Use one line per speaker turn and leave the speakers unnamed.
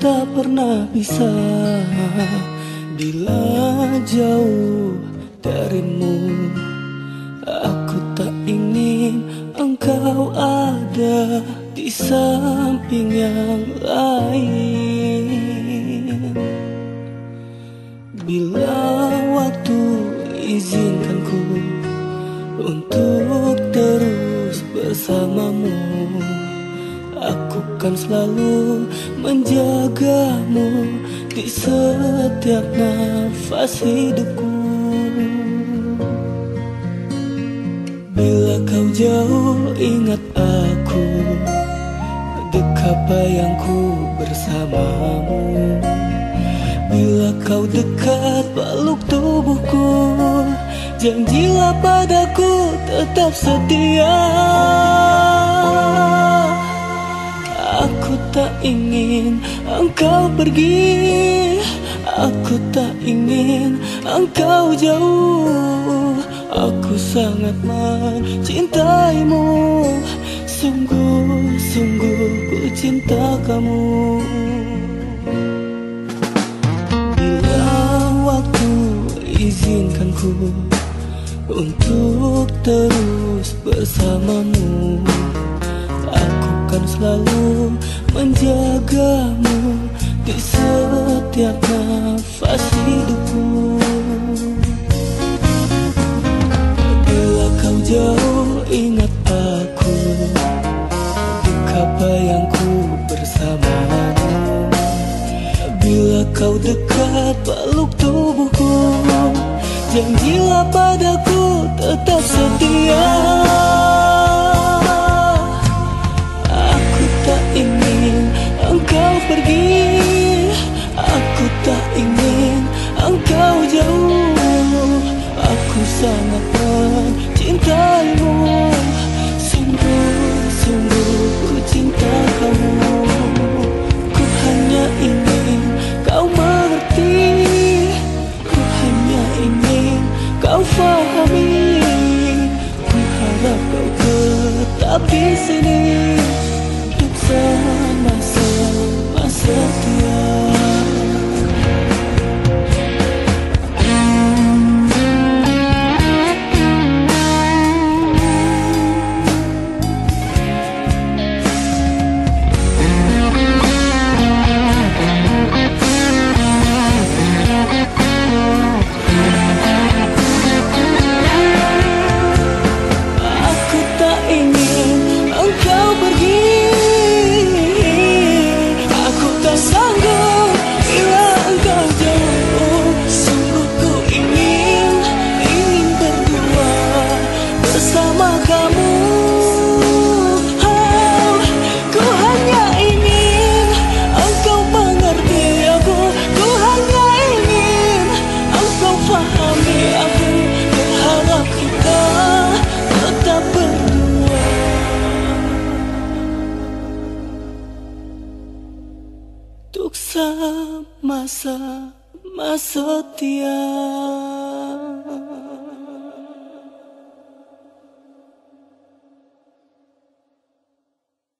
pernah bisa. Bila jauh darimu Aku tak ingin engkau ada di samping yang lain. Bila waktu izinkan ku untuk terus bersamamu Aku kan selalu menjagamu di setiap nafas hidupku. Bila kau jauh ingat aku. Dekat bayangku bersamamu. Bila kau dekat peluk tubuhku. Janjilah padaku tetap setia tak ingin engkau pergi. Aku tak ingin engkau jauh. Aku sangat mencintaimu. Sungguh-sungguh ku cinta kamu. Bila waktu izinkan ku Untuk terus bersamamu Aku kan selalu menjagamu Di setiap nafas hidupku. Bila kau jauh ingat aku Duka bayangku bersamamu Bila kau dekat peluk tubuhku Janjilah padaku sangat mencintaimu. Sungguh-sungguh ku cinta kamu. Ku hanya ingin kau mengerti. Ku hanya ingin kau fahami. Ku harap kau tetap di sini. Untuk sama-sama Untuk sama-sama setia